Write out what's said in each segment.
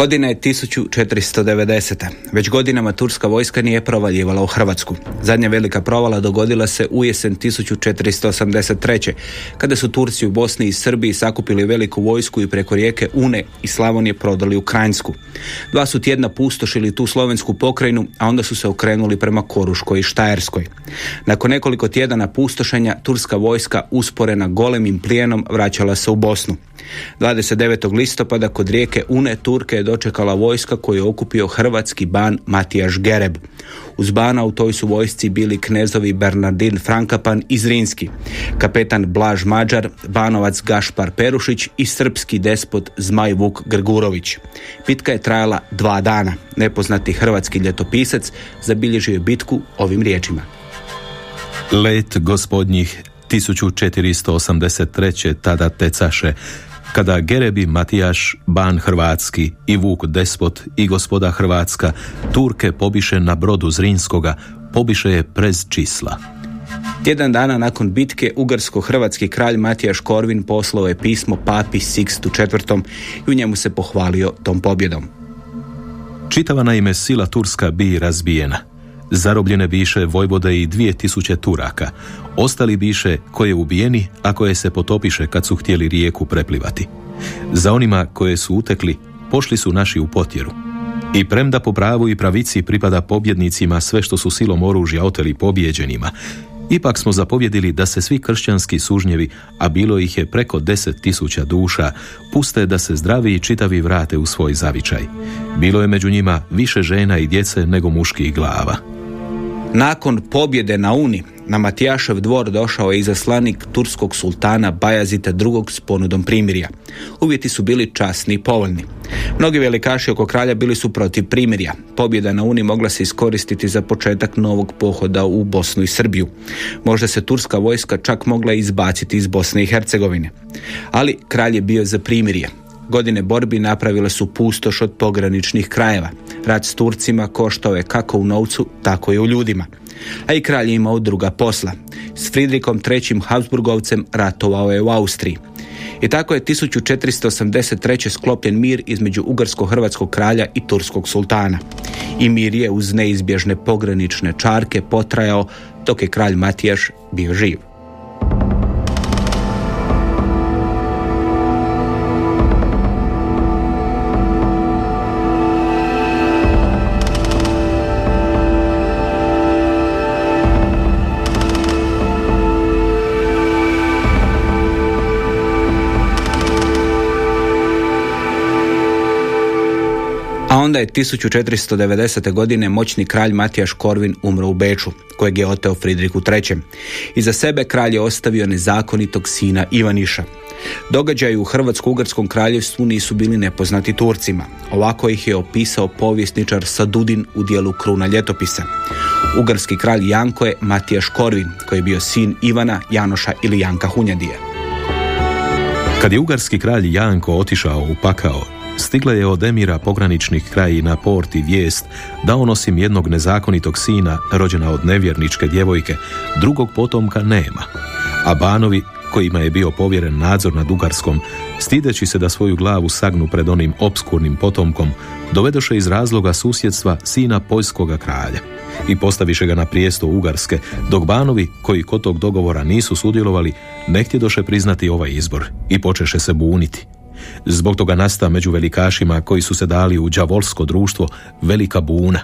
Godina je 1490. Već godinama turska vojska nije provaljivala u Hrvatsku. Zadnja velika provala dogodila se u jesen 1483. kada su Turci u Bosni i Srbiji sakupili veliku vojsku i preko rijeke Une i Slavonije prodali u Krajnsku. Dva su tjedna pustošili tu slovensku pokrajinu, a onda su se okrenuli prema Koruškoj i Štajerskoj. Nakon nekoliko tjedana pustošenja, turska vojska usporena golemim plijenom vraćala se u Bosnu. 29. listopada kod rijeke Une Turke je dočekala vojska koju je okupio hrvatski ban Matijaš Gereb. Uz bana u toj su vojsci bili knezovi Bernardin Frankapan i Zrinski, kapetan Blaž Mađar, banovac Gašpar Perušić i srpski despot Zmaj Vuk Grgurović. Bitka je trajala dva dana. Nepoznati hrvatski ljetopisac zabilježio je bitku ovim riječima. Let gospodnjih 1483. tada tecaše kada Gerebi Matijaš, Ban Hrvatski i Vuk Despot i gospoda Hrvatska Turke pobiše na brodu Zrinskoga, pobiše je prez čisla. Tjedan dana nakon bitke ugarsko-hrvatski kralj Matijaš Korvin poslao je pismo papi Sixtu IV. i u njemu se pohvalio tom pobjedom. Čitava naime sila Turska bi razbijena. Zarobljene biše Vojvode i dvije tisuće Turaka. Ostali biše koje ubijeni, a koje se potopiše kad su htjeli rijeku preplivati. Za onima koje su utekli, pošli su naši u potjeru. I premda po pravu i pravici pripada pobjednicima sve što su silom oružja oteli pobjeđenima, Ipak smo zapovjedili da se svi kršćanski sužnjevi, a bilo ih je preko deset tisuća duša, puste da se zdravi i čitavi vrate u svoj zavičaj. Bilo je među njima više žena i djece nego muških glava. Nakon pobjede na Uni, na Matijašev dvor došao je izaslanik turskog sultana Bajazita II. s ponudom primirja. Uvjeti su bili časni i povoljni. Mnogi velikaši oko kralja bili su protiv primirja. Pobjeda na Uni mogla se iskoristiti za početak novog pohoda u Bosnu i Srbiju. Možda se turska vojska čak mogla izbaciti iz Bosne i Hercegovine. Ali kralj je bio za primirje. Godine borbi napravile su pustoš od pograničnih krajeva. Rat s Turcima koštao je kako u novcu, tako i u ljudima. A i kralj je imao druga posla. S Fridrikom III. Habsburgovcem ratovao je u Austriji. I tako je 1483. sklopljen mir između ugarsko-hrvatskog kralja i turskog sultana. I mir je uz neizbježne pogranične čarke potrajao dok je kralj Matijaš bio živ. Onda je 1490. godine moćni kralj Matijaš Korvin umro u Beču, kojeg je oteo Fridriku III. Iza sebe kralj je ostavio nezakonitog sina Ivaniša. Događaji u Hrvatsko-Ugarskom kraljevstvu nisu bili nepoznati Turcima. Ovako ih je opisao povjesničar Sadudin u dijelu Kruna ljetopisa. Ugarski kralj Janko je Matijaš Korvin, koji je bio sin Ivana, Janoša ili Janka Hunjadije. Kad je ugarski kralj Janko otišao u pakao, Stigla je od emira pograničnih krajina porti vijest da on osim jednog nezakonitog sina, rođena od nevjerničke djevojke, drugog potomka nema. A banovi, kojima je bio povjeren nadzor nad Ugarskom, stideći se da svoju glavu sagnu pred onim obskurnim potomkom, dovedoše iz razloga susjedstva sina poljskoga kralja i postaviše ga na prijesto Ugarske, dok banovi, koji kod tog dogovora nisu sudjelovali, ne htjedoše priznati ovaj izbor i počeše se buniti. Zbog toga nasta među velikašima koji su se dali u đavolsko društvo velika buna.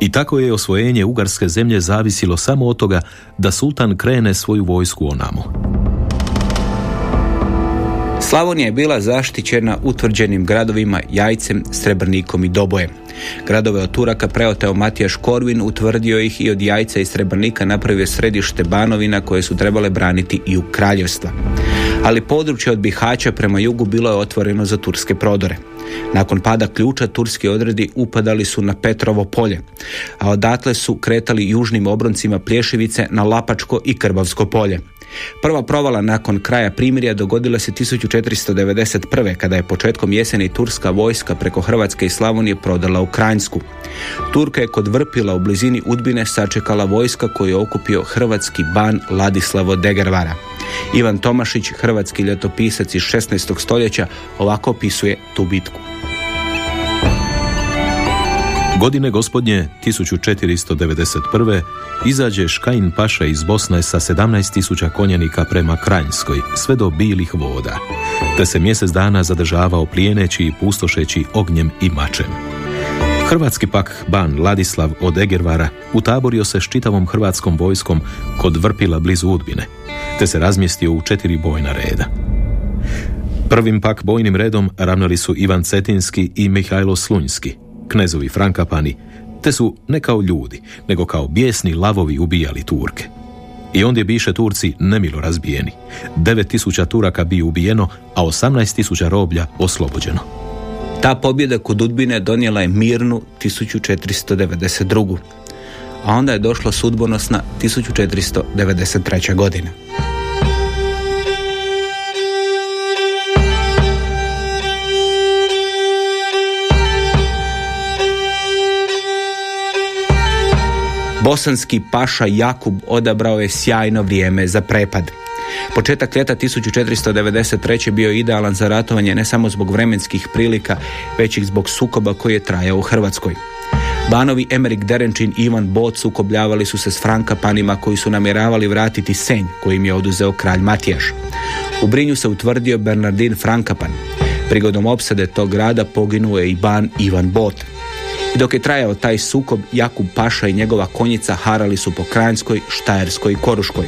I tako je osvojenje Ugarske zemlje zavisilo samo od toga da sultan krene svoju vojsku onamo. Slavonija je bila zaštićena utvrđenim gradovima Jajcem, Srebrnikom i Dobojem. Gradove od Turaka preoteo Matijaš Korvin, utvrdio ih i od Jajca i Srebrnika napravio središte Banovina koje su trebale braniti i u kraljevstva. Ali područje od Bihaća prema jugu bilo je otvoreno za turske prodore. Nakon pada ključa turski odredi upadali su na Petrovo polje, a odatle su kretali južnim obroncima Plješevice na Lapačko i Krbavsko polje. Prva provala nakon kraja primirja dogodila se 1491. kada je početkom jeseni turska vojska preko Hrvatske i Slavonije prodala Ukrajinsku. Turka je kod Vrpila u blizini Udbine sačekala vojska koju je okupio hrvatski ban Ladislavo Degervara. Ivan Tomašić, hrvatski ljetopisac iz 16. stoljeća, ovako opisuje tu bitku. Godine gospodnje 1491. izađe Škajin Paša iz Bosne sa 17.000 konjenika prema Kranjskoj, sve do bilih voda, te se mjesec dana zadržavao plijeneći i pustošeći ognjem i mačem. Hrvatski pak ban Ladislav od Egervara utaborio se s čitavom hrvatskom vojskom kod Vrpila blizu Udbine, te se razmjestio u četiri bojna reda. Prvim pak bojnim redom ravnali su Ivan Cetinski i Mihajlo Slunjski, knezovi Frankapani, te su ne kao ljudi, nego kao bijesni lavovi ubijali Turke. I ondje biše Turci nemilo razbijeni. 9000 Turaka bi ubijeno, a 18.000 roblja oslobođeno. Ta pobjeda kod Udbine donijela je mirnu 1492. A onda je došla sudbonosna 1493. godina. Bosanski paša Jakub odabrao je sjajno vrijeme za prepad. Početak ljeta 1493. bio idealan za ratovanje ne samo zbog vremenskih prilika, već i zbog sukoba koji je trajao u Hrvatskoj. Banovi Emerik Derenčin i Ivan Bot sukobljavali su se s Frankapanima koji su namjeravali vratiti Senj koji im je oduzeo kralj Matijaš. U Brinju se utvrdio Bernardin Frankapan. Prigodom opsade tog grada poginuo je i ban Ivan Bot. I dok je trajao taj sukob, Jakub Paša i njegova konjica harali su po Kranjskoj, Štajerskoj i Koruškoj.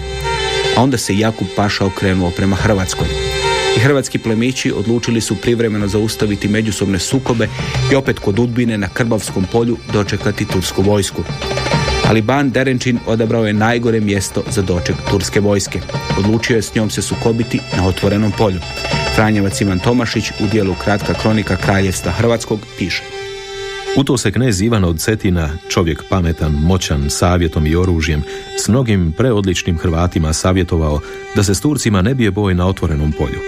A onda se Jakub Paša okrenuo prema Hrvatskoj. I hrvatski plemići odlučili su privremeno zaustaviti međusobne sukobe i opet kod Udbine na Krbavskom polju dočekati tursku vojsku. Ali ban Derenčin odabrao je najgore mjesto za doček turske vojske. Odlučio je s njom se sukobiti na otvorenom polju. Franjevac Ivan Tomašić u dijelu Kratka kronika Kraljevstva Hrvatskog piše. U to se knez Ivan od Cetina, čovjek pametan, moćan, savjetom i oružjem, s mnogim preodličnim Hrvatima savjetovao da se s Turcima ne bije boj na otvorenom polju.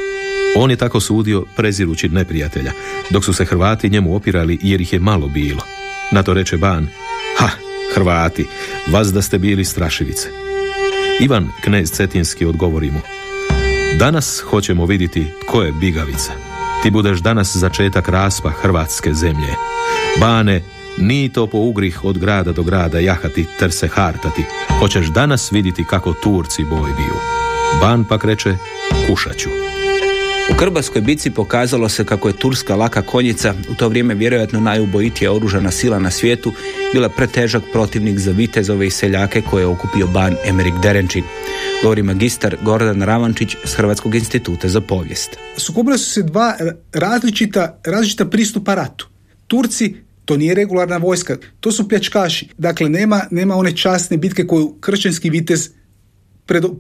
On je tako sudio prezirući neprijatelja, dok su se Hrvati njemu opirali jer ih je malo bilo. Na to reče Ban, ha, Hrvati, vas da ste bili strašivice. Ivan, knez Cetinski, odgovori mu, danas hoćemo vidjeti ko je bigavica. Ti budeš danas začetak raspa Hrvatske zemlje. Bane, ni to po ugrih od grada do grada jahati ter se hartati. Hoćeš danas vidjeti kako Turci boj biju. Ban pak reče, kušaću. U Krbaskoj bici pokazalo se kako je turska laka konjica, u to vrijeme vjerojatno najubojitija oružana sila na svijetu, bila pretežak protivnik za vitezove i seljake koje je okupio ban Emerik Derenčin. Govori magistar Gordan Ravančić s Hrvatskog instituta za povijest. Sukobile su se dva različita, različita pristupa ratu. Turci to nije regularna vojska, to su pljačkaši. Dakle, nema, nema one časne bitke koju kršćanski vitez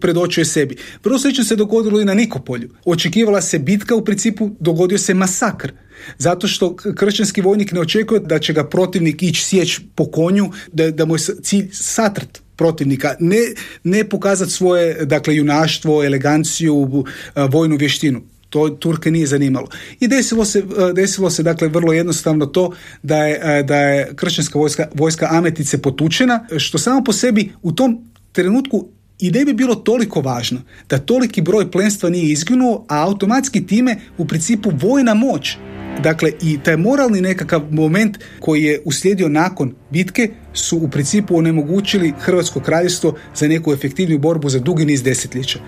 predočuje sebi. Vrlo slično se dogodilo i na Nikopolju. Očekivala se bitka, u principu dogodio se masakr. Zato što kršćanski vojnik ne očekuje da će ga protivnik ići sjeć po konju, da, da mu je cilj satrt protivnika, ne, ne pokazati svoje dakle, junaštvo, eleganciju, vojnu vještinu. To Turke nije zanimalo. I desilo se, desilo se dakle vrlo jednostavno to da je, da je kršćanska vojska, vojska Ametice potučena, što samo po sebi u tom trenutku i ne bi bilo toliko važno da toliki broj plenstva nije izginuo, a automatski time u principu vojna moć Dakle, i taj moralni nekakav moment koji je uslijedio nakon bitke su u principu onemogućili Hrvatsko kraljevstvo za neku efektivniju borbu za dugi niz desetljeća.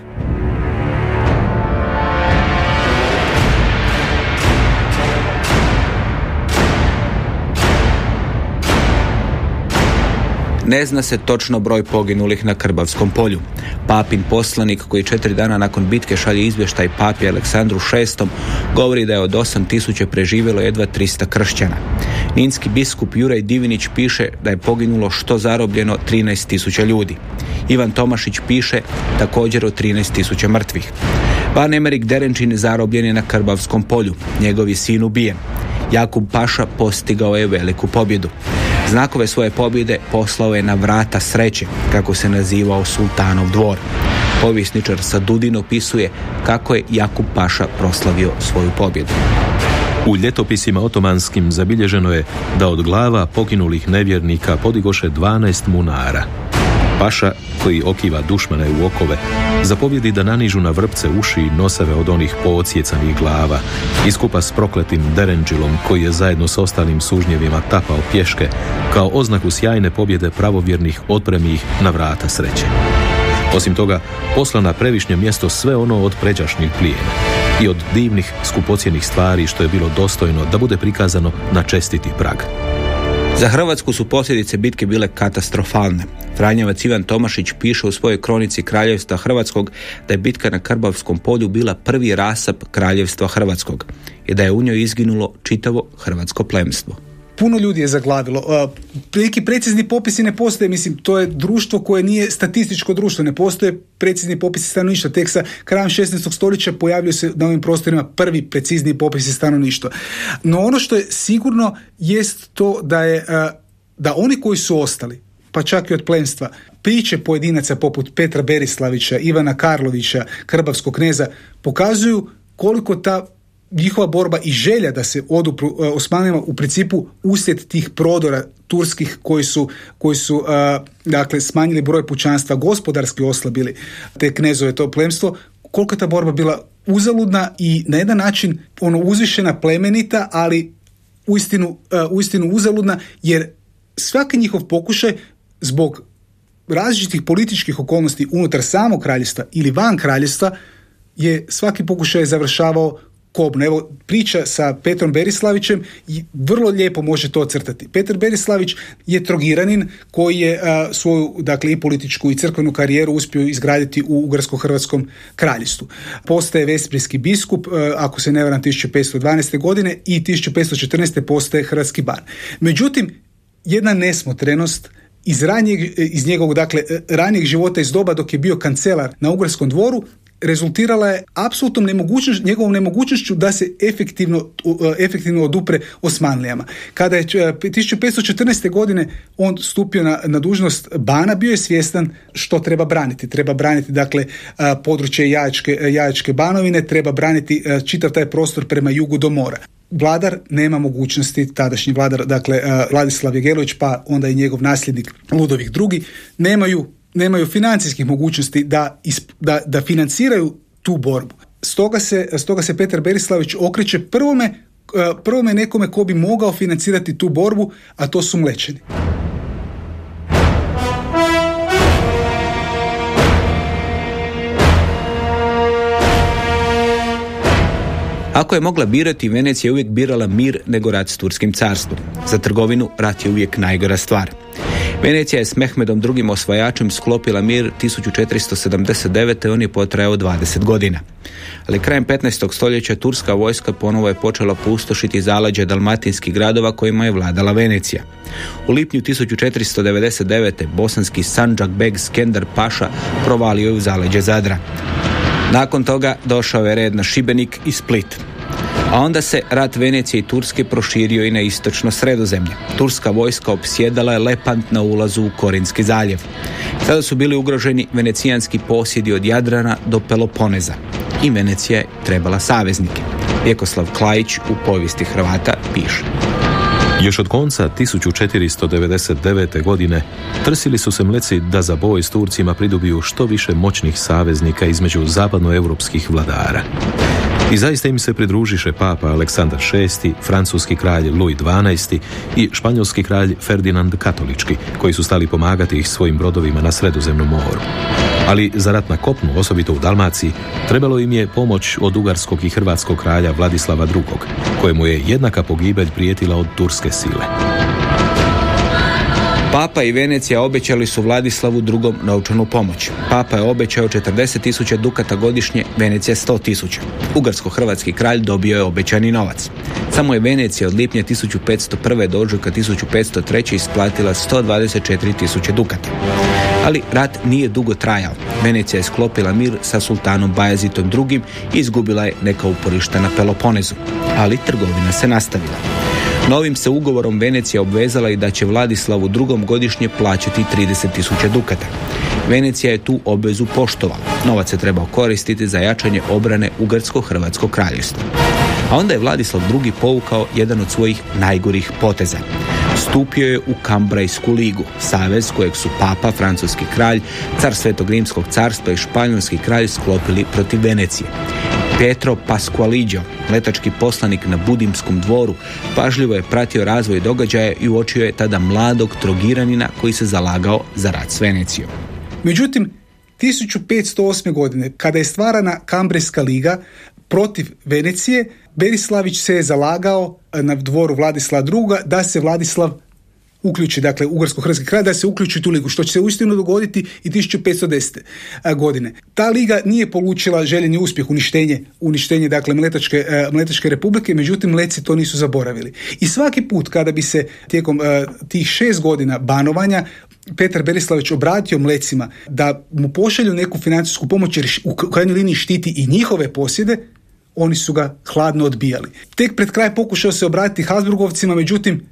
Ne zna se točno broj poginulih na Krbavskom polju. Papin poslanik koji četiri dana nakon bitke šalje izvještaj papi Aleksandru VI govori da je od 8000 preživjelo jedva 300 kršćana. Ninski biskup Juraj Divinić piše da je poginulo što zarobljeno 13.000 ljudi. Ivan Tomašić piše također o 13.000 mrtvih. Van Emerik Derenčin zarobljen je na Krbavskom polju. Njegov je sin ubijen. Jakub Paša postigao je veliku pobjedu. Znakove svoje pobjede poslao je na vrata sreće, kako se nazivao sultanov dvor. Povjesničar Sadudin opisuje kako je Jakub Paša proslavio svoju pobjedu. U ljetopisima otomanskim zabilježeno je da od glava poginulih nevjernika podigoše 12 munara. Paša, koji okiva dušmane u okove, zapovjedi da nanižu na vrpce uši i noseve od onih poocijecanih glava, iskupa s prokletim derenđilom koji je zajedno s ostalim sužnjevima tapao pješke, kao oznaku sjajne pobjede pravovjernih otpremi ih na vrata sreće. Osim toga, posla na previšnje mjesto sve ono od pređašnjih plijena i od divnih skupocjenih stvari što je bilo dostojno da bude prikazano na čestiti prag. Za Hrvatsku su posljedice bitke bile katastrofalne. Franjevac Ivan Tomašić piše u svojoj kronici Kraljevstva Hrvatskog da je bitka na Krbavskom polju bila prvi rasap Kraljevstva Hrvatskog i da je u njoj izginulo čitavo hrvatsko plemstvo puno ljudi je zaglavilo. Neki precizni popisi ne postoje, mislim, to je društvo koje nije statističko društvo, ne postoje precizni popisi stanovništva. Tek sa krajem 16. stoljeća pojavljuje se na ovim prostorima prvi precizni popisi stanovništva. No ono što je sigurno jest to da je da oni koji su ostali, pa čak i od plemstva, priče pojedinaca poput Petra Berislavića, Ivana Karlovića, Krbavskog kneza, pokazuju koliko ta njihova borba i želja da se odupru uh, Osmanima u principu uslijed tih prodora turskih koji su, koji su uh, dakle smanjili broj pučanstva, gospodarski oslabili te knezove to plemstvo, koliko je ta borba bila uzaludna i na jedan način ono uzvišena plemenita, ali uistinu, uh, uistinu uzaludna jer svaki njihov pokušaj zbog različitih političkih okolnosti unutar samog kraljevstva ili van kraljevstva je svaki pokušaj završavao kobno. Evo, priča sa Petrom Berislavićem vrlo lijepo može to ocrtati. Petar Berislavić je trogiranin koji je svoju, dakle, i političku i crkvenu karijeru uspio izgraditi u Ugarsko-Hrvatskom kraljestvu. Postaje Vesprijski biskup, ako se ne varam, 1512. godine i 1514. postaje Hrvatski ban. Međutim, jedna nesmotrenost iz, ranijeg, iz njegovog, dakle, ranijeg života iz doba dok je bio kancelar na Ugarskom dvoru rezultirala je apsolutnom nemogućnošću, njegovom nemogućnošću da se efektivno, e, efektivno odupre Osmanlijama. Kada je 1514. E, godine on stupio na, na dužnost bana, bio je svjestan što treba braniti. Treba braniti dakle e, područje Jajačke, Jajačke banovine, treba braniti čitav taj prostor prema jugu do mora vladar nema mogućnosti, tadašnji vladar, dakle Vladislav Jegelović, pa onda i njegov nasljednik Ludovih II, nemaju nemaju financijskih mogućnosti da, da, da financiraju tu borbu. Stoga se, stoga se Petar Berislavić okreće prvome, e, prvome nekome ko bi mogao financirati tu borbu, a to su mlečeni. Ako je mogla birati, Venecija je uvijek birala mir nego rat s Turskim carstvom. Za trgovinu rat je uvijek najgora stvar. Venecija je s Mehmedom drugim osvajačem sklopila mir 1479. on je potrajao 20 godina. Ali krajem 15. stoljeća turska vojska ponovo je počela pustošiti zaleđe dalmatinskih gradova kojima je vladala Venecija. U lipnju 1499. bosanski Sanđak Beg Skender Paša provalio je u zaleđe Zadra. Nakon toga došao je red na Šibenik i Split. A onda se rat Venecije i Turske proširio i na istočno sredozemlje. Turska vojska opsjedala je Lepant na ulazu u Korinski zaljev. Sada su bili ugroženi venecijanski posjedi od Jadrana do Peloponeza. I Venecija je trebala saveznike. Vjekoslav Klajić u povijesti Hrvata piše. Još od konca 1499. godine trsili su se mleci da za boj s Turcima pridobiju što više moćnih saveznika između zapadnoevropskih vladara. I zaista im se pridružiše papa Aleksandar VI, francuski kralj Louis XII i španjolski kralj Ferdinand Katolički, koji su stali pomagati ih svojim brodovima na sredozemnom moru. Ali za rat na kopnu, osobito u Dalmaciji, trebalo im je pomoć od ugarskog i hrvatskog kralja Vladislava II, kojemu je jednaka pogibelj prijetila od turske sile. Papa i Venecija obećali su Vladislavu drugom novčanu pomoć. Papa je obećao 40 tisuća dukata godišnje, Venecija 100 tisuća. Ugarsko-hrvatski kralj dobio je obećani novac. Samo je Venecija od lipnja 1501. do ožujka 1503. isplatila 124 tisuće dukata. Ali rat nije dugo trajao. Venecija je sklopila mir sa sultanom Bajazitom II. i izgubila je neka uporišta na Peloponezu. Ali trgovina se nastavila. Novim se ugovorom Venecija obvezala i da će Vladislavu drugom godišnje plaćati 30.000 dukata. Venecija je tu obvezu poštovala. Novac se trebao koristiti za jačanje obrane Ugarsko-Hrvatskog kraljevstva. A onda je Vladislav II. povukao jedan od svojih najgorih poteza. Stupio je u Kambrajsku ligu, savez kojeg su papa, francuski kralj, car Svetog Rimskog carstva i španjolski kralj sklopili protiv Venecije. Petro Pasqualiđo, letački poslanik na Budimskom dvoru, pažljivo je pratio razvoj događaja i uočio je tada mladog trogiranina koji se zalagao za rad s Venecijom. Međutim, 1508. godine, kada je stvarana Kambrejska liga protiv Venecije, Berislavić se je zalagao na dvoru Vladislava II. da se Vladislav uključi, dakle, Ugarsko-Hrvatski kraj, da se uključi tu ligu, što će se uistinu dogoditi i 1510. godine. Ta liga nije polučila željeni uspjeh, uništenje, uništenje dakle, Mletačke, Mletačke republike, međutim, Mleci to nisu zaboravili. I svaki put kada bi se tijekom tih šest godina banovanja Petar Berislavić obratio Mlecima da mu pošalju neku financijsku pomoć jer u krajnjoj liniji štiti i njihove posjede, oni su ga hladno odbijali. Tek pred kraj pokušao se obratiti Habsburgovcima, međutim,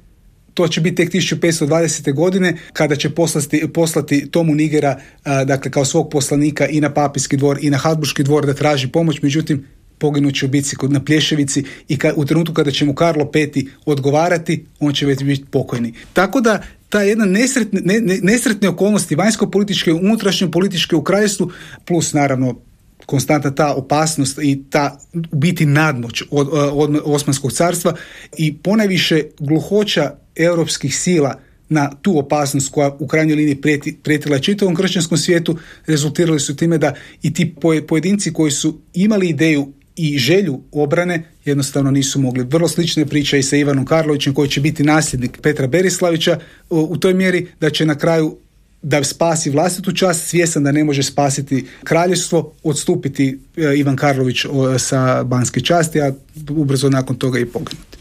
to će biti tek 1520. godine kada će poslati, poslati Tomu Nigera dakle kao svog poslanika i na papijski dvor i na Habsburški dvor da traži pomoć, međutim poginući u bici na Plješevici i ka, u trenutku kada će mu Karlo V odgovarati, on će već biti pokojni. Tako da ta jedna nesretne, ne, nesretne okolnosti vanjsko-političke, unutrašnje političke u kraljestvu, plus naravno konstanta ta opasnost i ta biti nadmoć od, od Osmanskog carstva i ponajviše gluhoća europskih sila na tu opasnost koja u krajnjoj liniji prijeti, prijetila čitavom kršćanskom svijetu rezultirali su time da i ti pojedinci koji su imali ideju i želju obrane jednostavno nisu mogli. Vrlo slične priče i sa Ivanom Karlovićem koji će biti nasljednik Petra Berislavića u toj mjeri da će na kraju da spasi vlastitu čast, svjesan da ne može spasiti kraljevstvo, odstupiti e, Ivan Karlović sa banske časti, a ubrzo nakon toga i poginuti.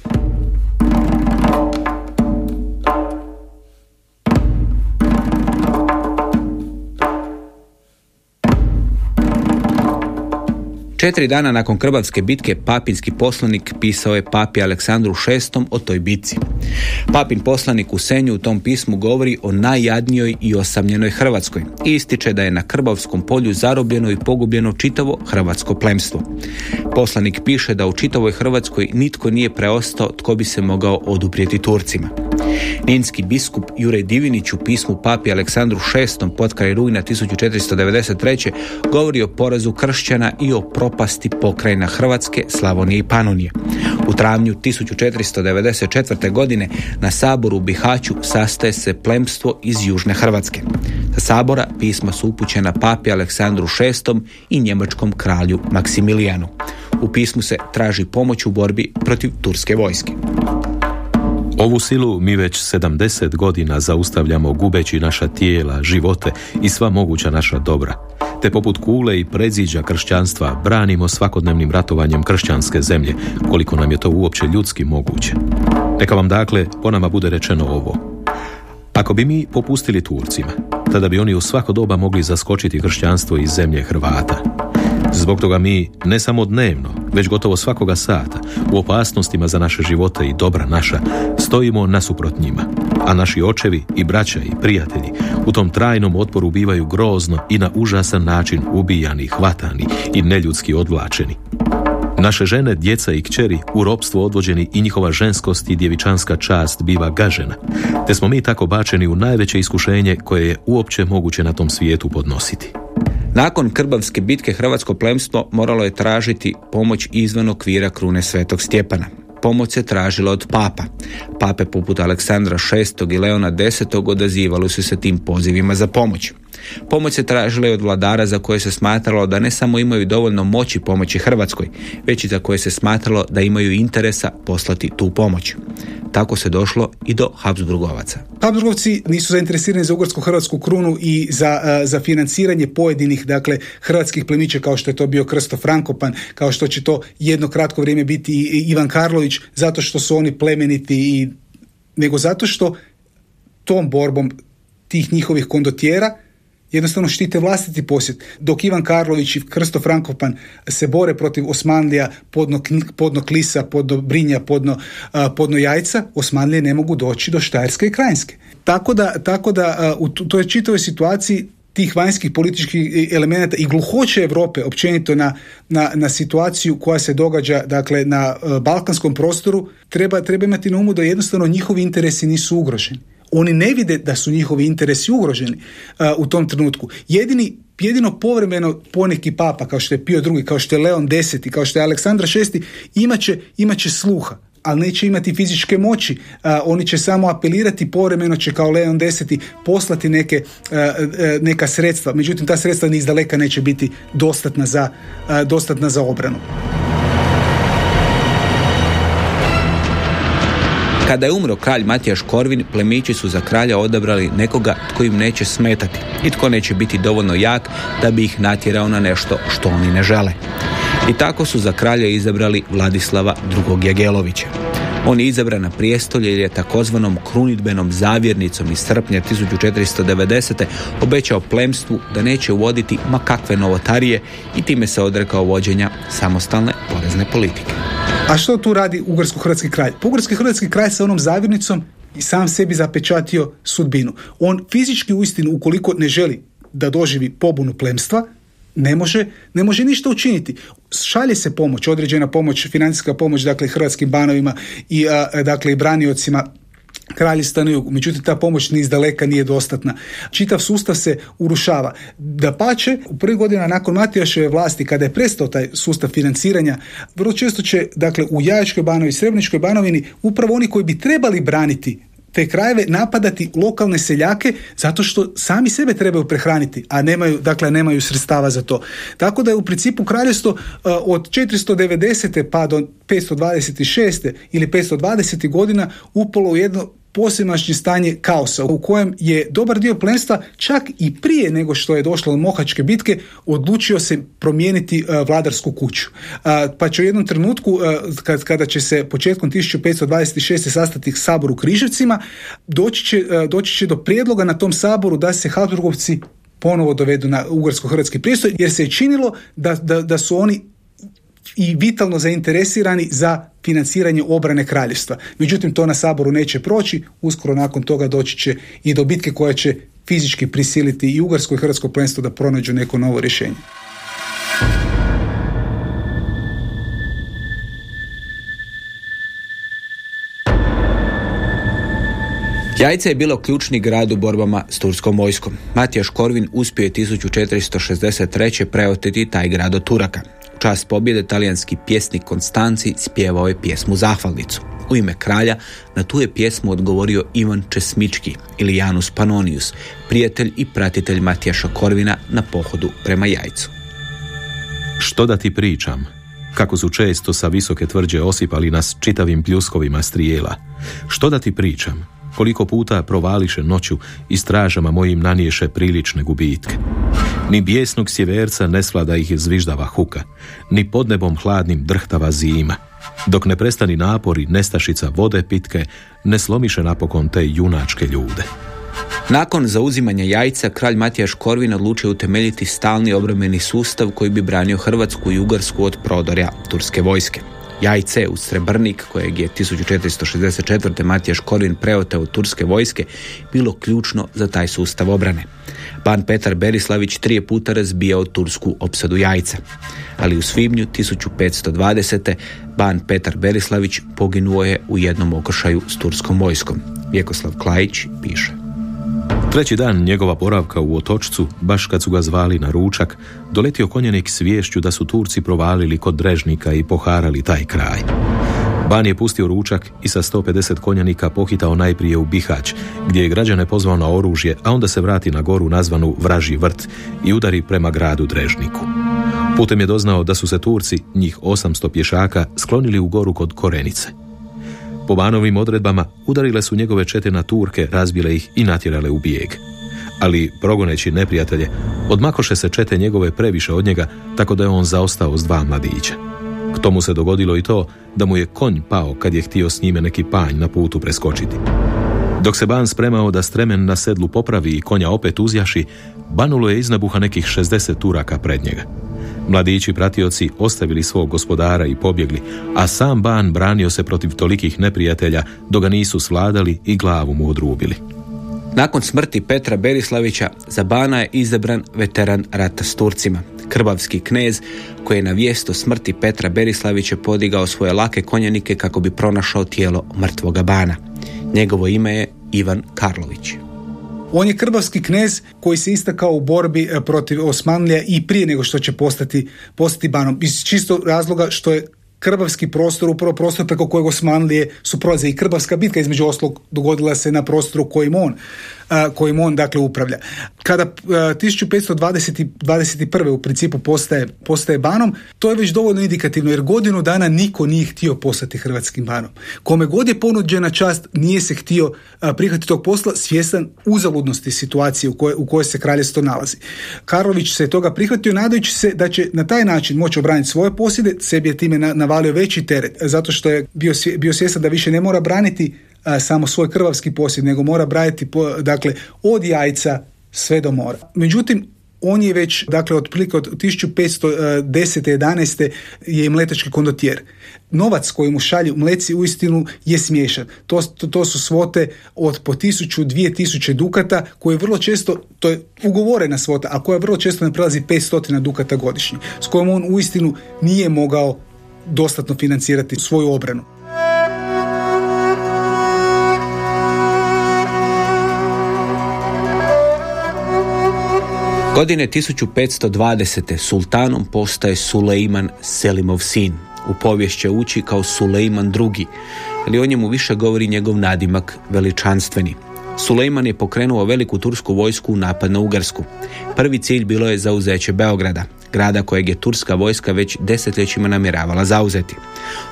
Četiri dana nakon Krbavske bitke papinski poslanik pisao je papi Aleksandru VI o toj bitci. Papin poslanik u Senju u tom pismu govori o najjadnijoj i osamljenoj Hrvatskoj ističe da je na Krbavskom polju zarobljeno i pogubljeno čitavo hrvatsko plemstvo. Poslanik piše da u čitavoj Hrvatskoj nitko nije preostao tko bi se mogao oduprijeti Turcima. Ninski biskup Jure Divinić u pismu papi Aleksandru VI pod kraj rujna 1493. govori o porazu kršćana i o propasti pokrajina Hrvatske, Slavonije i Panonije. U travnju 1494. godine na saboru u Bihaću sastaje se plemstvo iz Južne Hrvatske. Sa sabora pisma su upućena papi Aleksandru VI i njemačkom kralju Maksimilijanu. U pismu se traži pomoć u borbi protiv turske vojske. Ovu silu mi već 70 godina zaustavljamo gubeći naša tijela, živote i sva moguća naša dobra. Te poput kule i predziđa kršćanstva branimo svakodnevnim ratovanjem kršćanske zemlje, koliko nam je to uopće ljudski moguće. Neka vam dakle po nama bude rečeno ovo. Ako bi mi popustili Turcima, tada bi oni u svako doba mogli zaskočiti kršćanstvo iz zemlje Hrvata. Zbog toga mi ne samo dnevno, već gotovo svakoga sata u opasnostima za naše živote i dobra naša stojimo nasuprot njima, a naši očevi i braća i prijatelji u tom trajnom otporu bivaju grozno i na užasan način ubijani, hvatani i neljudski odvlačeni. Naše žene, djeca i kćeri u ropstvo odvođeni i njihova ženskost i djevičanska čast biva gažena, te smo mi tako bačeni u najveće iskušenje koje je uopće moguće na tom svijetu podnositi. Nakon Krbavske bitke hrvatsko plemstvo moralo je tražiti pomoć izvan okvira krune Svetog Stjepana. Pomoć se tražila od papa. Pape poput Aleksandra VI i Leona X odazivali su se tim pozivima za pomoć. Pomoć se tražila i od vladara za koje se smatralo da ne samo imaju dovoljno moći pomoći Hrvatskoj, već i za koje se smatralo da imaju interesa poslati tu pomoć. Tako se došlo i do Habsburgovaca. Habsburgovci nisu zainteresirani za ugarsko-hrvatsku krunu i za, za financiranje pojedinih dakle, hrvatskih plemića kao što je to bio Krsto Frankopan, kao što će to jedno kratko vrijeme biti i Ivan Karlović, zato što su oni plemeniti i nego zato što tom borbom tih njihovih kondotjera jednostavno štite vlastiti posjet. Dok Ivan Karlović i Krsto Frankopan se bore protiv Osmanlija, podno, podno Klisa, podno Brinja, podno, podno Jajca, Osmanlije ne mogu doći do Štajerske i Krajinske. Tako da, tako da u toj čitavoj situaciji tih vanjskih političkih elemenata i gluhoće Europe općenito na, na, na, situaciju koja se događa dakle na balkanskom prostoru treba, treba imati na umu da jednostavno njihovi interesi nisu ugroženi. Oni ne vide da su njihovi interesi ugroženi u tom trenutku. Jedini jedino povremeno poneki papa kao što je Pio drugi, kao što je Leon X, kao što je Aleksandra VI imaće, imaće sluha ali neće imati fizičke moći. oni će samo apelirati, povremeno će kao Leon X poslati neke, neka sredstva. Međutim, ta sredstva ni izdaleka neće biti dostatna za, dostatna za obranu. Kada je umro kralj Matijaš Korvin, plemići su za kralja odabrali nekoga tko im neće smetati i tko neće biti dovoljno jak da bi ih natjerao na nešto što oni ne žele. I tako su za kralja izabrali Vladislava II. Jagelovića. On je izabran na prijestolje jer je takozvanom krunidbenom zavjernicom iz srpnja 1490. obećao plemstvu da neće uvoditi ma kakve novotarije i time se odrekao vođenja samostalne porezne politike. A što tu radi Ugarsko-Hrvatski kralj? Pa Ugarsko-Hrvatski kralj sa onom zavjernicom i sam sebi zapečatio sudbinu. On fizički uistinu, ukoliko ne želi da doživi pobunu plemstva, ne može, ne može ništa učiniti. Šalje se pomoć, određena pomoć, financijska pomoć dakle hrvatskim banovima i dakle i braniocima kralji stanuju, međutim ta pomoć ni izdaleka nije dostatna. Čitav sustav se urušava. Da pače, u prvih godina nakon Matijaševe vlasti, kada je prestao taj sustav financiranja, vrlo često će, dakle, u Jajačkoj banovi i Srebrničkoj banovini, upravo oni koji bi trebali braniti te krajeve napadati lokalne seljake zato što sami sebe trebaju prehraniti, a nemaju, dakle, nemaju sredstava za to. Tako da je u principu kraljevstvo uh, od 490. pa do 526. ili 520. godina upalo u jedno posemašnje stanje kaosa u kojem je dobar dio plemstva čak i prije nego što je došlo do Mohačke bitke odlučio se promijeniti uh, vladarsku kuću. Uh, pa će u jednom trenutku uh, kad, kada će se početkom 1526. sastati sabor u Križevcima doći će, doći će do prijedloga na tom saboru da se Habsburgovci ponovo dovedu na ugarsko-hrvatski prijestolj jer se je činilo da, da, da su oni i vitalno zainteresirani za financiranje obrane kraljevstva. Međutim, to na saboru neće proći, uskoro nakon toga doći će i do bitke koja će fizički prisiliti i Ugarsko i Hrvatsko plenstvo da pronađu neko novo rješenje. Jajce je bilo ključni grad u borbama s turskom vojskom. Matijaš Korvin uspio je 1463. preoteti taj grad od Turaka čast pobjede talijanski pjesnik Konstanci spjevao je pjesmu Zahvalnicu. U ime kralja na tu je pjesmu odgovorio Ivan Česmički ili Janus Panonius, prijatelj i pratitelj Matijaša Korvina na pohodu prema jajcu. Što da ti pričam? Kako su često sa visoke tvrđe osipali nas čitavim pljuskovima strijela. Što da ti pričam? Koliko puta provališe noću i stražama mojim naniješe prilične gubitke. Ni bijesnog sjeverca ne slada ih zviždava huka, ni pod nebom hladnim drhtava zima. Dok ne prestani napori nestašica vode pitke, ne slomiše napokon te junačke ljude. Nakon zauzimanja jajca, kralj Matijaš Korvin odlučio utemeljiti stalni obrambeni sustav koji bi branio Hrvatsku i Ugarsku od prodorja turske vojske. Jajce u Srebrnik, kojeg je 1464. Matijaš Korin preoteo turske vojske, bilo ključno za taj sustav obrane. Ban Petar Berislavić tri puta razbijao tursku opsadu jajca. Ali u svibnju 1520. ban Petar Berislavić poginuo je u jednom okršaju s turskom vojskom. Vjekoslav Klajić piše. Treći dan njegova boravka u otočcu, baš kad su ga zvali na ručak, doletio konjenik s da su Turci provalili kod Drežnika i poharali taj kraj. Ban je pustio ručak i sa 150 konjanika pohitao najprije u Bihać, gdje je građane pozvao na oružje, a onda se vrati na goru nazvanu Vraži vrt i udari prema gradu Drežniku. Putem je doznao da su se Turci, njih 800 pješaka, sklonili u goru kod Korenice. Po banovim odredbama udarile su njegove čete na Turke, razbile ih i natjerale u bijeg. Ali, progoneći neprijatelje, odmakoše se čete njegove previše od njega, tako da je on zaostao s dva mladića. K tomu se dogodilo i to da mu je konj pao kad je htio s njime neki panj na putu preskočiti. Dok se ban spremao da stremen na sedlu popravi i konja opet uzjaši, banulo je iznabuha nekih 60 turaka pred njega. Mladići pratioci ostavili svog gospodara i pobjegli, a sam ban branio se protiv tolikih neprijatelja dok ga nisu svladali i glavu mu odrubili. Nakon smrti Petra Berislavića za Bana je izabran veteran rata s Turcima, krvavski knez koji je na vijest o smrti Petra Berislavića podigao svoje lake konjanike kako bi pronašao tijelo mrtvoga Bana. Njegovo ime je Ivan Karlović. On je krvavski knez koji se istakao u borbi e, protiv Osmanlija i prije nego što će postati, postati banom. Iz čisto razloga što je krvavski prostor, upravo prostor preko kojeg Osmanlije su prolaze i krvavska bitka između oslog dogodila se na prostoru kojim on kojim on dakle upravlja. Kada 1521. u principu postaje, postaje banom, to je već dovoljno indikativno jer godinu dana niko nije htio postati hrvatskim banom. Kome god je ponuđena čast nije se htio prihvatiti tog posla svjestan uzaludnosti situacije u kojoj, u kojoj se kraljevstvo nalazi. Karlović se toga prihvatio nadajući se da će na taj način moći obraniti svoje posjede, sebi je time navalio veći teret zato što je bio, bio svjestan da više ne mora braniti samo svoj krvavski posjed, nego mora braniti dakle, od jajca sve do mora. Međutim, on je već, dakle, otprilike od 1510. 11. je mletački kondotjer. Novac koji mu šalje u mleci uistinu je smiješan. To, to, to su svote od po tisuću, dvije tisuće dukata koje vrlo često, to je ugovorena svota, a koja vrlo često ne prelazi 500 dukata godišnje, s kojom on uistinu nije mogao dostatno financirati svoju obranu. Godine 1520. sultanom postaje Sulejman Selimov sin. U povješće uči kao Sulejman II, ali o njemu više govori njegov nadimak veličanstveni. Sulejman je pokrenuo veliku tursku vojsku u napad na Ugarsku. Prvi cilj bilo je zauzeće Beograda, grada kojeg je turska vojska već desetljećima namjeravala zauzeti.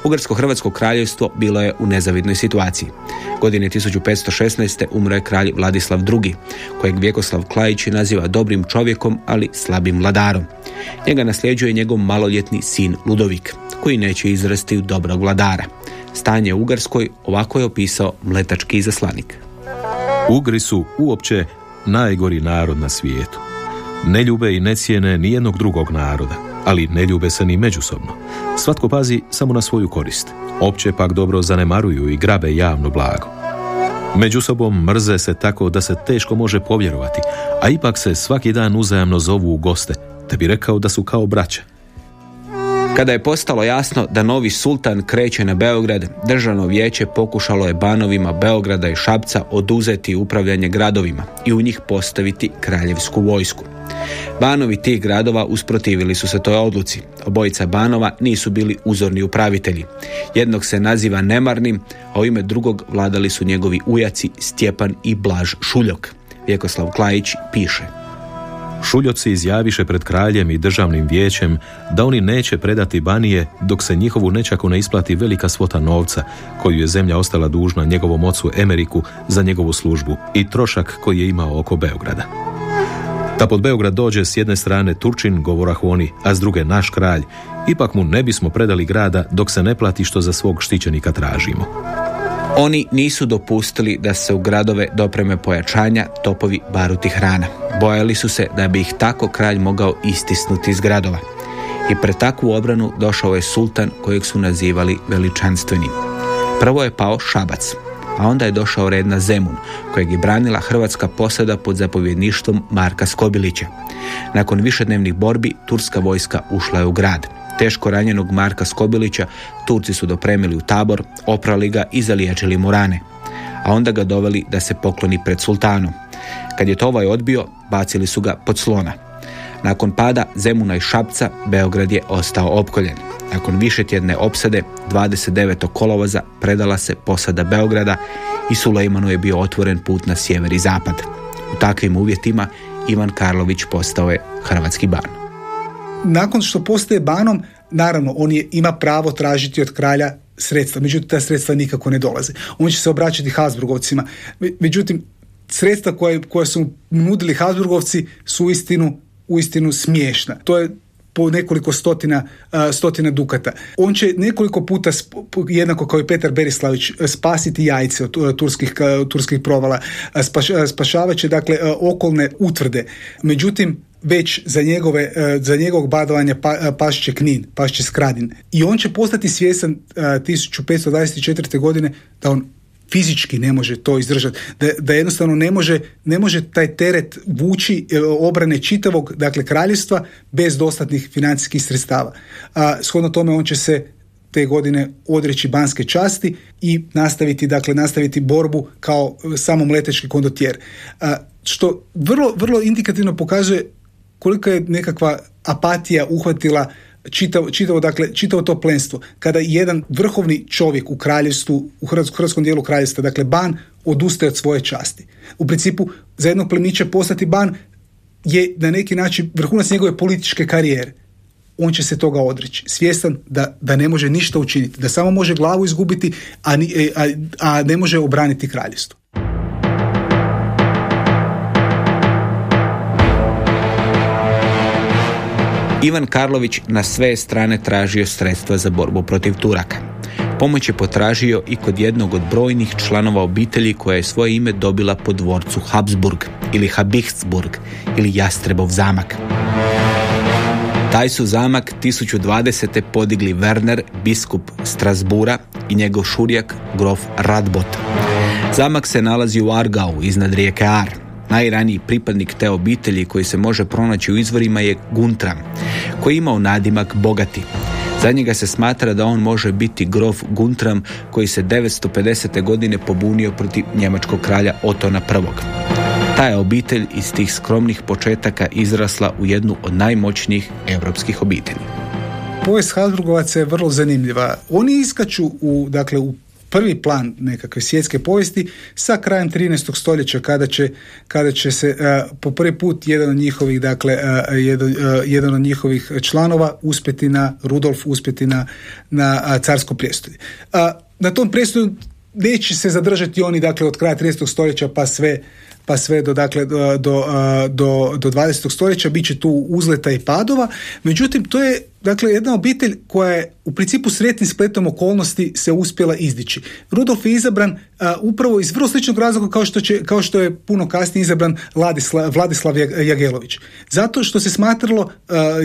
Ugarsko-Hrvatsko kraljevstvo bilo je u nezavidnoj situaciji. Godine 1516. umro je kralj Vladislav II, kojeg Vjekoslav Klajić naziva dobrim čovjekom, ali slabim vladarom. Njega nasljeđuje njegov maloljetni sin Ludovik, koji neće izrasti u dobrog vladara. Stanje u Ugarskoj ovako je opisao mletački izaslanik. Ugri su uopće najgori narod na svijetu. Ne ljube i ne cijene ni jednog drugog naroda, ali ne ljube se ni međusobno. Svatko pazi samo na svoju korist. Opće pak dobro zanemaruju i grabe javno blago. Među sobom mrze se tako da se teško može povjerovati, a ipak se svaki dan uzajamno zovu u goste, te bi rekao da su kao braća. Kada je postalo jasno da novi sultan kreće na Beograd, državno vijeće pokušalo je banovima Beograda i Šapca oduzeti upravljanje gradovima i u njih postaviti kraljevsku vojsku. Banovi tih gradova usprotivili su se toj odluci. Obojica banova nisu bili uzorni upravitelji. Jednog se naziva Nemarnim, a u ime drugog vladali su njegovi ujaci Stjepan i Blaž Šuljok. Vjekoslav Klajić piše. Šuljoci izjaviše pred kraljem i državnim vijećem da oni neće predati banije dok se njihovu nečako ne isplati velika svota novca koju je zemlja ostala dužna njegovom ocu Emeriku za njegovu službu i trošak koji je imao oko Beograda. Da pod Beograd dođe s jedne strane Turčin, govorah oni, a s druge naš kralj, ipak mu ne bismo predali grada dok se ne plati što za svog štićenika tražimo. Oni nisu dopustili da se u gradove dopreme pojačanja topovi baruti hrana. Bojali su se da bi ih tako kralj mogao istisnuti iz gradova. I pred takvu obranu došao je sultan kojeg su nazivali veličanstvenim. Prvo je pao Šabac, a onda je došao red na Zemun, kojeg je branila hrvatska posada pod zapovjedništvom Marka Skobilića. Nakon višednevnih borbi, turska vojska ušla je u grad. Teško ranjenog Marka Skobilića Turci su dopremili u tabor, oprali ga i zaliječili mu rane. A onda ga doveli da se pokloni pred sultanom. Kad je to ovaj odbio, bacili su ga pod slona. Nakon pada Zemuna i Šapca, Beograd je ostao opkoljen. Nakon više tjedne opsade, 29. kolovoza predala se posada Beograda i Sulejmanu je bio otvoren put na sjever i zapad. U takvim uvjetima Ivan Karlović postao je hrvatski ban. Nakon što postaje banom, naravno, on je, ima pravo tražiti od kralja sredstva, međutim, ta sredstva nikako ne dolaze. On će se obraćati Habsburgovcima, međutim, sredstva koje, koje su nudili Habsburgovci su uistinu, uistinu smiješna. To je po nekoliko stotina, stotina dukata. On će nekoliko puta, jednako kao i Petar Berislavić, spasiti jajce od turskih, turskih provala. Spašavat će, dakle, okolne utvrde. Međutim, već za, njegove, za njegovog badovanja pa, pašće Knin, pašće Skradin. I on će postati svjesan 1524. godine da on fizički ne može to izdržati, da, da jednostavno ne može, ne može taj teret vući e, obrane čitavog dakle kraljevstva bez dostatnih financijskih sredstava. A shodno tome on će se te godine odreći banske časti i nastaviti dakle nastaviti borbu kao samo mletečki kondotjer. A, što vrlo, vrlo indikativno pokazuje koliko je nekakva apatija uhvatila čitavo, čitavo, dakle, čitavo to plenstvo, kada jedan vrhovni čovjek u kraljevstvu, u hrvatskom dijelu kraljevstva, dakle ban, odustaje od svoje časti. U principu, za jednog plemića postati ban je na neki način vrhunac njegove političke karijere. On će se toga odreći, svjestan da, da ne može ništa učiniti, da samo može glavu izgubiti, a, a, a ne može obraniti kraljevstvo. Ivan Karlović na sve strane tražio sredstva za borbu protiv Turaka. Pomoć je potražio i kod jednog od brojnih članova obitelji koja je svoje ime dobila po dvorcu Habsburg ili Habichtsburg ili Jastrebov zamak. Taj su zamak 1020. podigli Werner, biskup Strasbura i njegov šurjak, grof Radbot. Zamak se nalazi u Argau, iznad rijeke Ar. Najraniji pripadnik te obitelji koji se može pronaći u izvorima je Guntram, koji je imao nadimak Bogati. Za njega se smatra da on može biti grof Guntram koji se 950. godine pobunio protiv njemačkog kralja Otona I. Ta je obitelj iz tih skromnih početaka izrasla u jednu od najmoćnijih europskih obitelji. Povijest Habsburgovaca je vrlo zanimljiva. Oni iskaču u, dakle, u prvi plan nekakve svjetske povijesti sa krajem 13. stoljeća kada će, kada će se uh, po prvi put jedan od njihovih dakle uh, jedan, uh, jedan, od njihovih članova uspjeti na Rudolf uspjeti na, na carsko prijestolje. Na tom prijestolju neće se zadržati oni dakle od kraja 13. stoljeća pa sve pa sve do, dakle, do, do, do, do 20. stoljeća bit će tu uzleta i padova. Međutim, to je dakle jedna obitelj koja je u principu sretnim spletom okolnosti se uspjela izdići. Rudolf je izabran upravo iz vrlo sličnog razloga kao što, će, kao što je puno kasnije izabran Vladislav, Vladislav Jagelović. Zato što se smatralo,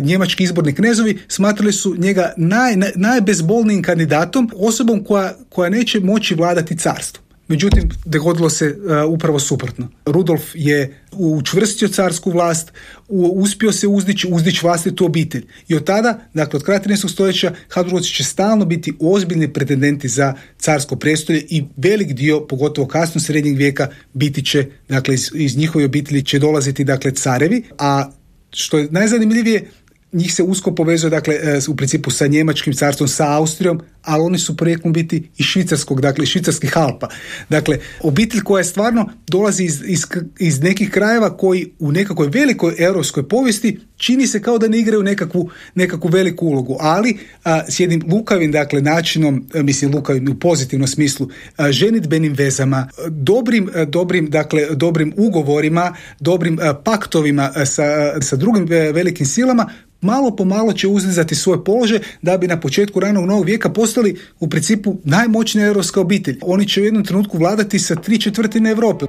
njemački izborni knezovi smatrali su njega naj, najbezbolnijim kandidatom, osobom koja, koja neće moći vladati carstvom. Međutim, dogodilo se uh, upravo suprotno. Rudolf je učvrstio carsku vlast, uspio se uzdići, uzdići vlastitu obitelj. I od tada, dakle od kraja 13. stoljeća, Habsburgovci će stalno biti ozbiljni pretendenti za carsko prijestolje i velik dio, pogotovo kasno srednjeg vijeka, biti će, dakle iz, iz njihove obitelji će dolaziti dakle carevi, a što je najzanimljivije, njih se usko povezuje dakle e, u principu sa njemačkim carstvom, sa Austrijom, ali oni su projektom biti iz švicarskog, dakle švicarskih Alpa. Dakle, obitelj koja je stvarno dolazi iz, iz, iz nekih krajeva koji u nekakvoj velikoj europskoj povijesti čini se kao da ne igraju nekakvu, nekakvu veliku ulogu, ali a, s jednim lukavim dakle načinom, mislim lukavim u pozitivnom smislu, a, ženitbenim vezama, dobrim, dobrim, dakle, dobrim ugovorima, dobrim paktovima sa, sa drugim velikim silama, malo po malo će uzlizati svoj položaj da bi na početku ranog novog vijeka postali u principu najmoćnija europska obitelj. Oni će u jednom trenutku vladati sa tri četvrtine Europe.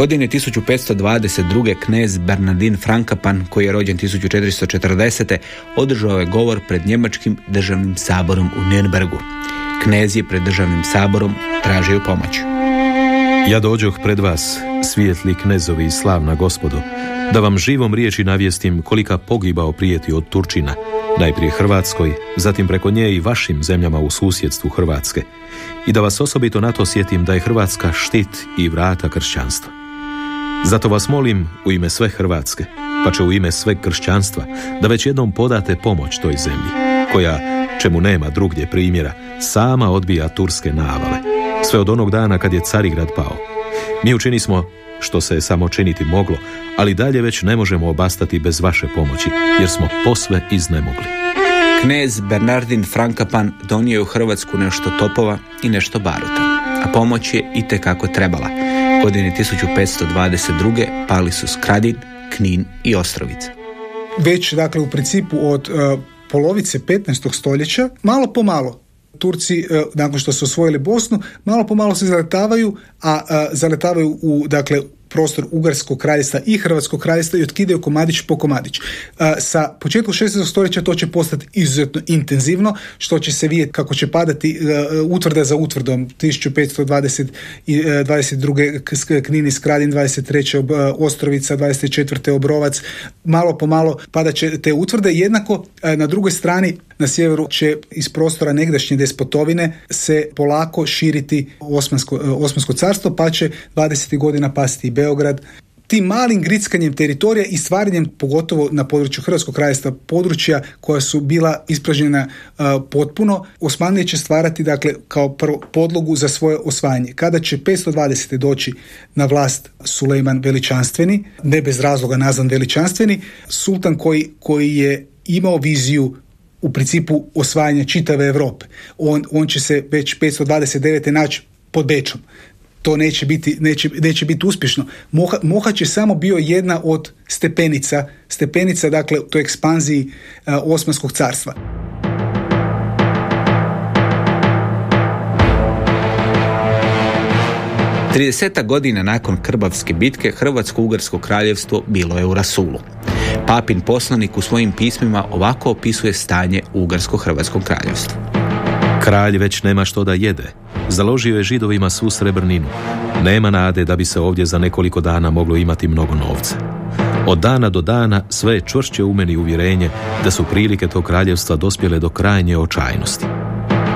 Godine 1522. knez Bernardin Frankapan, koji je rođen 1440. održao je govor pred njemačkim državnim saborom u Nürnbergu. Knez je pred državnim saborom tražio pomoć. Ja dođoh pred vas, svijetli knezovi i slavna gospodo, da vam živom riječi navijestim kolika pogibao prijeti od Turčina, najprije Hrvatskoj, zatim preko nje i vašim zemljama u susjedstvu Hrvatske, i da vas osobito na to sjetim da je Hrvatska štit i vrata kršćanstva. Zato vas molim u ime sve Hrvatske, pa će u ime sve kršćanstva, da već jednom podate pomoć toj zemlji, koja, čemu nema drugdje primjera, sama odbija turske navale, sve od onog dana kad je Carigrad pao. Mi učinismo što se je samo činiti moglo, ali dalje već ne možemo obastati bez vaše pomoći, jer smo posve iznemogli. Knez Bernardin Frankapan donio je u Hrvatsku nešto topova i nešto baruta, a pomoć je i kako trebala. Godine 1522. pali su Skradin, Knin i Ostrovice. Već, dakle, u principu od uh, polovice 15. stoljeća, malo po malo, Turci, uh, nakon što su osvojili Bosnu, malo po malo se zaletavaju, a uh, zaletavaju u, dakle, prostor Ugarskog kraljevstva i Hrvatskog kraljevstva i otkidaju komadić po komadić. Sa početkom 16. stoljeća to će postati izuzetno intenzivno, što će se vidjeti kako će padati utvrda za utvrdom 1522. Knin Skradin, 23. Ostrovica, 24. Obrovac, malo po malo padat će te utvrde. Jednako na drugoj strani na sjeveru će iz prostora negdašnje despotovine se polako širiti Osmansko, Osmansko carstvo, pa će 20. godina pasti i Beograd. Tim malim grickanjem teritorija i stvaranjem, pogotovo na području Hrvatskog krajstva, područja koja su bila ispražnjena uh, potpuno, Osmanlije će stvarati dakle, kao prvo podlogu za svoje osvajanje. Kada će 520. doći na vlast Sulejman veličanstveni, ne bez razloga nazvan veličanstveni, sultan koji, koji je imao viziju u principu osvajanja čitave Europe. On, on će se već 529. naći pod Bečom to neće biti, neće, neće biti uspješno. Moha, Mohač je samo bio jedna od stepenica, stepenica dakle u toj ekspanziji uh, Osmanskog carstva. Trideseta godina nakon Krbavske bitke Hrvatsko-Ugarsko kraljevstvo bilo je u Rasulu. Papin poslanik u svojim pismima ovako opisuje stanje Ugarsko-Hrvatskom kraljevstvu. Kralj već nema što da jede, Založio je židovima svu srebrninu. Nema nade da bi se ovdje za nekoliko dana moglo imati mnogo novca. Od dana do dana sve je čvršće u uvjerenje da su prilike tog kraljevstva dospjele do krajnje očajnosti.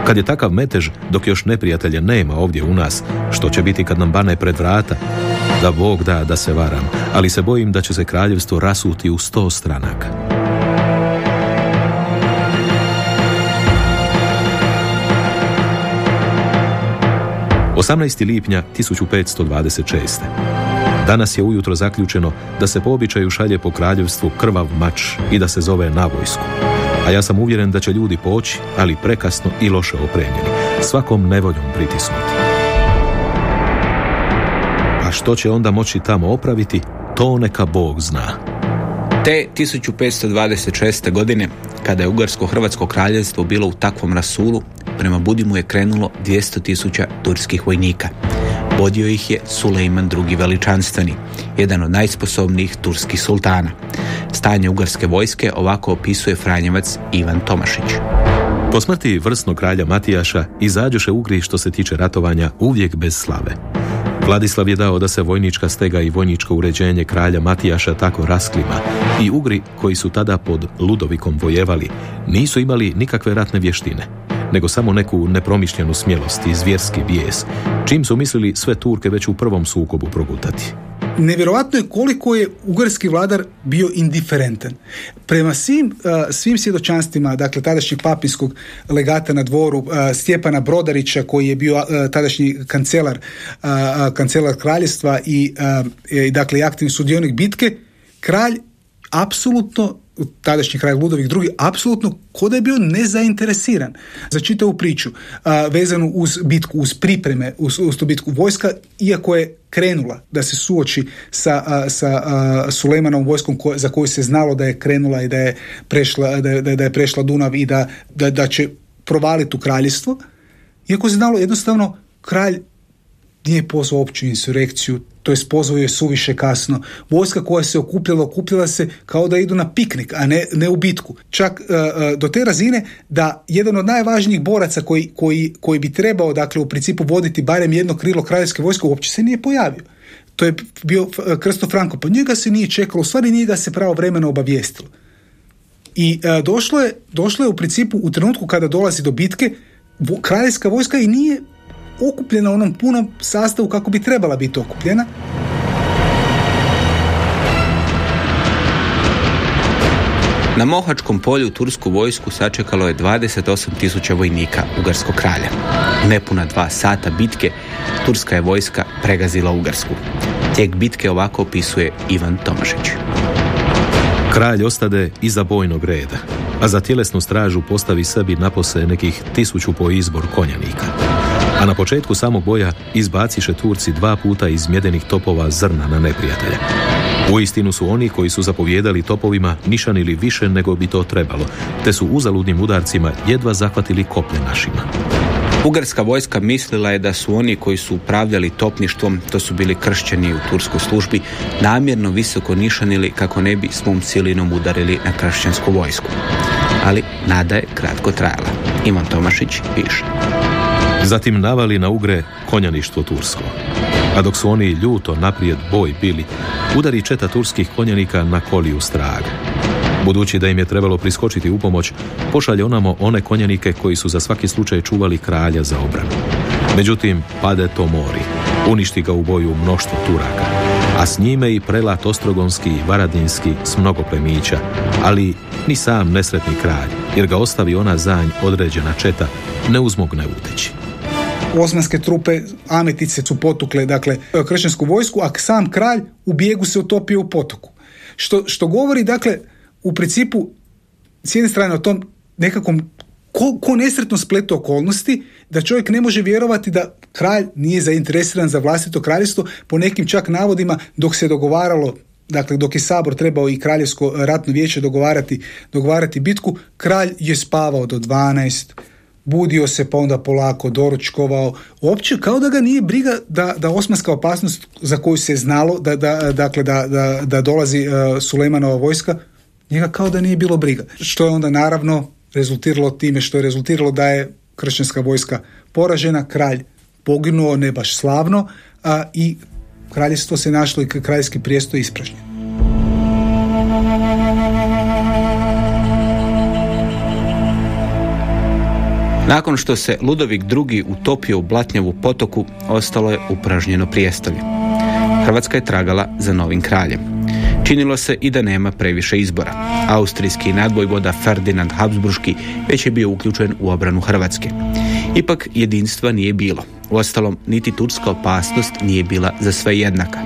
Kad je takav metež, dok još neprijatelja nema ovdje u nas, što će biti kad nam bane pred vrata? Da Bog da da se varam, ali se bojim da će se kraljevstvo rasuti u sto stranaka. 18. lipnja 1526. Danas je ujutro zaključeno da se po običaju šalje po kraljevstvu krvav mač i da se zove na vojsku. A ja sam uvjeren da će ljudi poći, ali prekasno i loše opremljeni, svakom nevoljom pritisnuti. A što će onda moći tamo opraviti, to neka Bog zna. Te 1526. godine, kada je Ugarsko-Hrvatsko kraljevstvo bilo u takvom rasulu, prema Budimu je krenulo 200 tisuća turskih vojnika. Vodio ih je Sulejman II. veličanstveni, jedan od najsposobnijih turskih sultana. Stanje ugarske vojske ovako opisuje Franjevac Ivan Tomašić. Po smrti vrsnog kralja Matijaša izađoše Ugri što se tiče ratovanja uvijek bez slave. Vladislav je dao da se vojnička stega i vojničko uređenje kralja Matijaša tako rasklima i Ugri, koji su tada pod Ludovikom vojevali, nisu imali nikakve ratne vještine nego samo neku nepromišljenu smjelost i zvjerski bijes, čim su mislili sve Turke već u prvom sukobu progutati. Nevjerojatno je koliko je ugarski vladar bio indiferentan. Prema svim, uh, svim svjedočanstvima, dakle tadašnjeg papinskog legata na dvoru uh, Stjepana Brodarića koji je bio uh, tadašnji kancelar, kancelar kraljestva i dakle aktivni sudionik bitke, kralj apsolutno tadašnji kraj Ludovik II, apsolutno ko da je bio nezainteresiran za čitavu priču a, vezanu uz bitku, uz pripreme, uz, uz tu bitku vojska, iako je krenula da se suoči sa, a, sa a, Sulejmanom vojskom za koju se znalo da je krenula i da je prešla, da, da, da je prešla Dunav i da, da, da će provaliti u kraljevstvo, iako se znalo jednostavno kralj nije pozvao opću insurekciju, to je pozvao je suviše kasno. Vojska koja se okupljala, okupljala se kao da idu na piknik, a ne, ne u bitku. Čak uh, do te razine da jedan od najvažnijih boraca koji, koji, koji bi trebao, dakle, u principu voditi barem jedno krilo kraljevske vojske, uopće se nije pojavio. To je bio uh, Krsto Franko. Po njega se nije čekalo, u stvari nije ga se pravo vremena obavijestilo. I došlo, je, došlo je u principu u trenutku kada dolazi do bitke, kraljevska vojska i nije okupljena u onom punom sastavu kako bi trebala biti okupljena. Na Mohačkom polju tursku vojsku sačekalo je 28 tisuća vojnika Ugarskog kralja. Nepuna dva sata bitke, turska je vojska pregazila Ugarsku. Tijek bitke ovako opisuje Ivan Tomašić. Kralj ostade iza bojnog reda, a za tjelesnu stražu postavi sebi napose nekih tisuću po izbor konjanika na početku samog boja izbaciše Turci dva puta iz mjedenih topova zrna na neprijatelja. Istinu su oni koji su zapovjedali topovima nišanili više nego bi to trebalo, te su uzaludnim udarcima jedva zahvatili koplje našima. Ugarska vojska mislila je da su oni koji su upravljali topništvom, to su bili kršćani u turskoj službi, namjerno visoko nišanili kako ne bi svom silinom udarili na kršćansku vojsku. Ali nada je kratko trajala. Ivan Tomašić piše. Zatim navali na ugre konjaništvo tursko. A dok su oni ljuto naprijed boj bili, udari četa turskih konjanika na koliju straga. Budući da im je trebalo priskočiti u pomoć, pošalje onamo one konjanike koji su za svaki slučaj čuvali kralja za obranu. Međutim, pade to mori, uništi ga u boju mnoštvo Turaka, a s njime i prelat Ostrogonski i Varadinski s mnogo plemića, ali ni sam nesretni kralj, jer ga ostavi ona zanj određena četa, ne uzmog ne uteći. Osmanske trupe Ametice su potukle, dakle, kršćansku vojsku, a sam kralj u bijegu se utopio u potoku. Što, što govori, dakle, u principu s jedne strane o tom nekakvom ko, ko nesretno spletu okolnosti da čovjek ne može vjerovati da kralj nije zainteresiran za vlastito kraljevstvo po nekim čak navodima dok se dogovaralo dakle dok je sabor trebao i kraljevsko ratno vijeće dogovarati, dogovarati bitku, kralj je spavao do 12, budio se pa onda polako doručkovao, uopće kao da ga nije briga da, da osmanska opasnost za koju se znalo da, da, dakle, da, da, da dolazi uh, Sulejmanova vojska, njega kao da nije bilo briga. Što je onda naravno rezultiralo time što je rezultiralo da je kršćanska vojska poražena, kralj poginuo, ne baš slavno, a i kraljevstvo se našlo i kraljevski prijestoj ispražnjen. Nakon što se Ludovik II utopio u Blatnjevu potoku, ostalo je upražnjeno prijestolje. Hrvatska je tragala za novim kraljem. Činilo se i da nema previše izbora. Austrijski nadvojvoda Ferdinand Habsburški već je bio uključen u obranu Hrvatske. Ipak jedinstva nije bilo. Uostalom, niti turska opasnost nije bila za sve jednaka.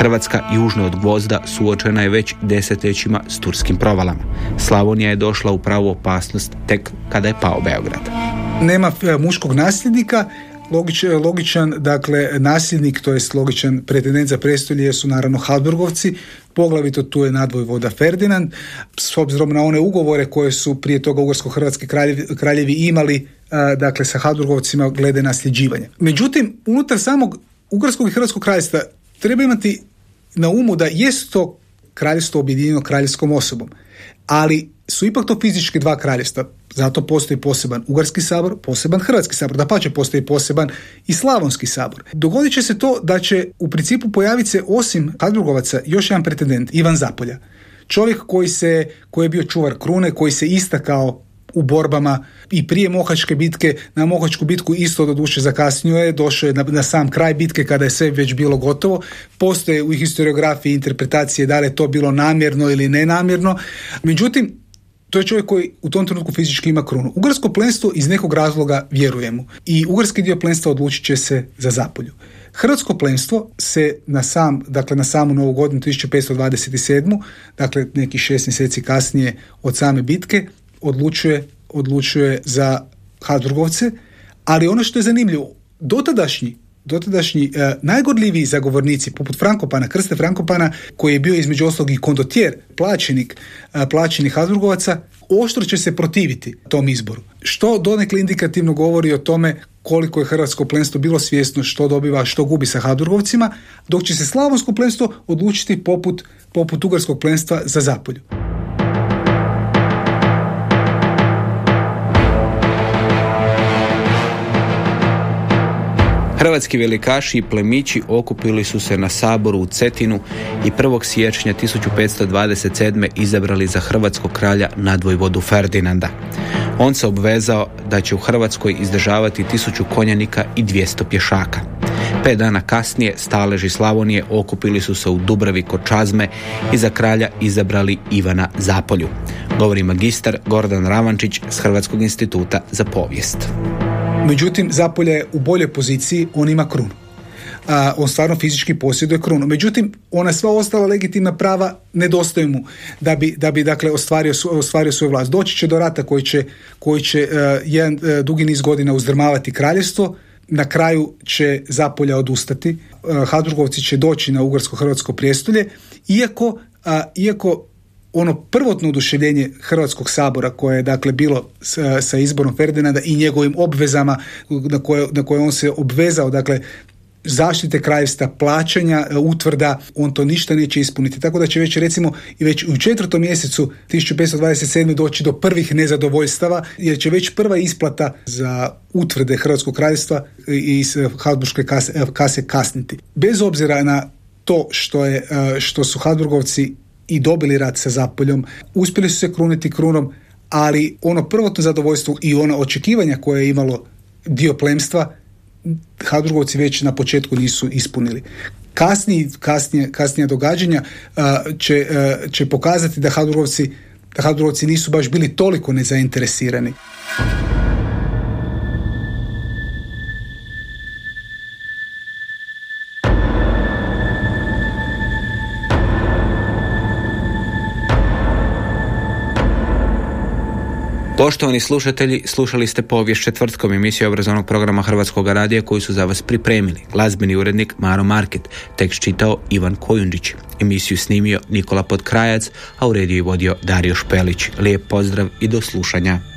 Hrvatska južno od Gvozda suočena je već desetljećima s turskim provalama. Slavonija je došla u pravu opasnost tek kada je pao Beograd. Nema e, muškog nasljednika, Logičan, logičan dakle, nasljednik, to jest logičan pretendent za prestolje su naravno Habsburgovci, poglavito tu je nadvojvoda Ferdinand, s obzirom na one ugovore koje su prije toga ugarsko-hrvatski kraljevi, kraljevi imali dakle, sa Habsburgovcima glede nasljeđivanja. Međutim, unutar samog ugarskog i hrvatskog kraljevstva treba imati na umu da jest to kraljevstvo objedinjeno kraljevskom osobom, ali su ipak to fizički dva kraljevstva. Zato postoji poseban Ugarski sabor, poseban Hrvatski sabor, da pa će postoji poseban i Slavonski sabor. Dogodit će se to da će u principu pojaviti se osim Habsburgovaca još jedan pretendent, Ivan Zapolja. Čovjek koji, se, koji je bio čuvar krune, koji se istakao u borbama i prije Mohačke bitke, na Mohačku bitku isto do duše zakasnio je, došao je na, na, sam kraj bitke kada je sve već bilo gotovo. Postoje u historiografiji interpretacije da li je to bilo namjerno ili nenamjerno. Međutim, to je čovjek koji u tom trenutku fizički ima krunu. Ugarsko plenstvo iz nekog razloga vjeruje mu i ugarski dio plenstva odlučit će se za zapolju. Hrvatsko plenstvo se na sam, dakle na samu novu godinu 1527. dakle nekih šest mjeseci kasnije od same bitke odlučuje, odlučuje za Habsburgovce, ali ono što je zanimljivo, dotadašnji dotadašnji e, najgodljiviji zagovornici poput Frankopana, Krste Frankopana koji je bio između ostalog i kondotjer, plaćenik, e, plaćenih Habsburgovaca, oštro će se protiviti tom izboru. Što donekle indikativno govori o tome koliko je hrvatsko plenstvo bilo svjesno što dobiva, što gubi sa Habsburgovcima, dok će se slavonsko plenstvo odlučiti poput, poput ugarskog plenstva za zapolju. Hrvatski velikaši i plemići okupili su se na saboru u Cetinu i 1. siječnja 1527. izabrali za hrvatskog kralja nadvojvodu Ferdinanda. On se obvezao da će u Hrvatskoj izdržavati tisuću konjanika i 200 pješaka. Pet dana kasnije staleži Slavonije okupili su se u Dubravi kod Čazme i za kralja izabrali Ivana Zapolju. Govori magistar Gordan Ravančić s Hrvatskog instituta za povijest. Međutim, Zapolje je u boljoj poziciji, on ima krunu. A, on stvarno fizički posjeduje krunu. Međutim, ona sva ostala legitimna prava nedostaju mu da bi, da bi dakle ostvario, ostvario svoju vlast. Doći će do rata koji će, koji će uh, jedan uh, dugi niz godina uzdrmavati kraljevstvo, na kraju će Zapolja odustati. Habsburgovci će doći na ugarsko-hrvatsko prijestolje, iako, iako ono prvotno oduševljenje Hrvatskog sabora koje je dakle bilo sa, sa izborom Ferdinanda i njegovim obvezama na koje, na koje on se obvezao, dakle zaštite kraljevstva, plaćanja e, utvrda, on to ništa neće ispuniti. Tako da će već recimo i već u četvrtom mjesecu 1527. doći do prvih nezadovoljstava jer će već prva isplata za utvrde Hrvatskog kraljevstva iz Habsburgske kase, e, kase kasniti. Bez obzira na to što, je, e, što su Habsburgovci i dobili rat sa Zapoljom, uspjeli su se kruniti krunom, ali ono prvotno zadovoljstvo i ona očekivanja koje je imalo dio plemstva Habsburgovci već na početku nisu ispunili. Kasnije, kasnije, kasnija događanja će, će pokazati da Habsburgovci, da Habsburgovci nisu baš bili toliko nezainteresirani. Poštovani slušatelji, slušali ste povijest četvrtkom emisiju obrazovnog programa Hrvatskog radija koju su za vas pripremili. Glazbeni urednik Maro Market, tekst čitao Ivan Kojundić. Emisiju snimio Nikola Podkrajac, a u rediju vodio Dario Špelić. Lijep pozdrav i do slušanja.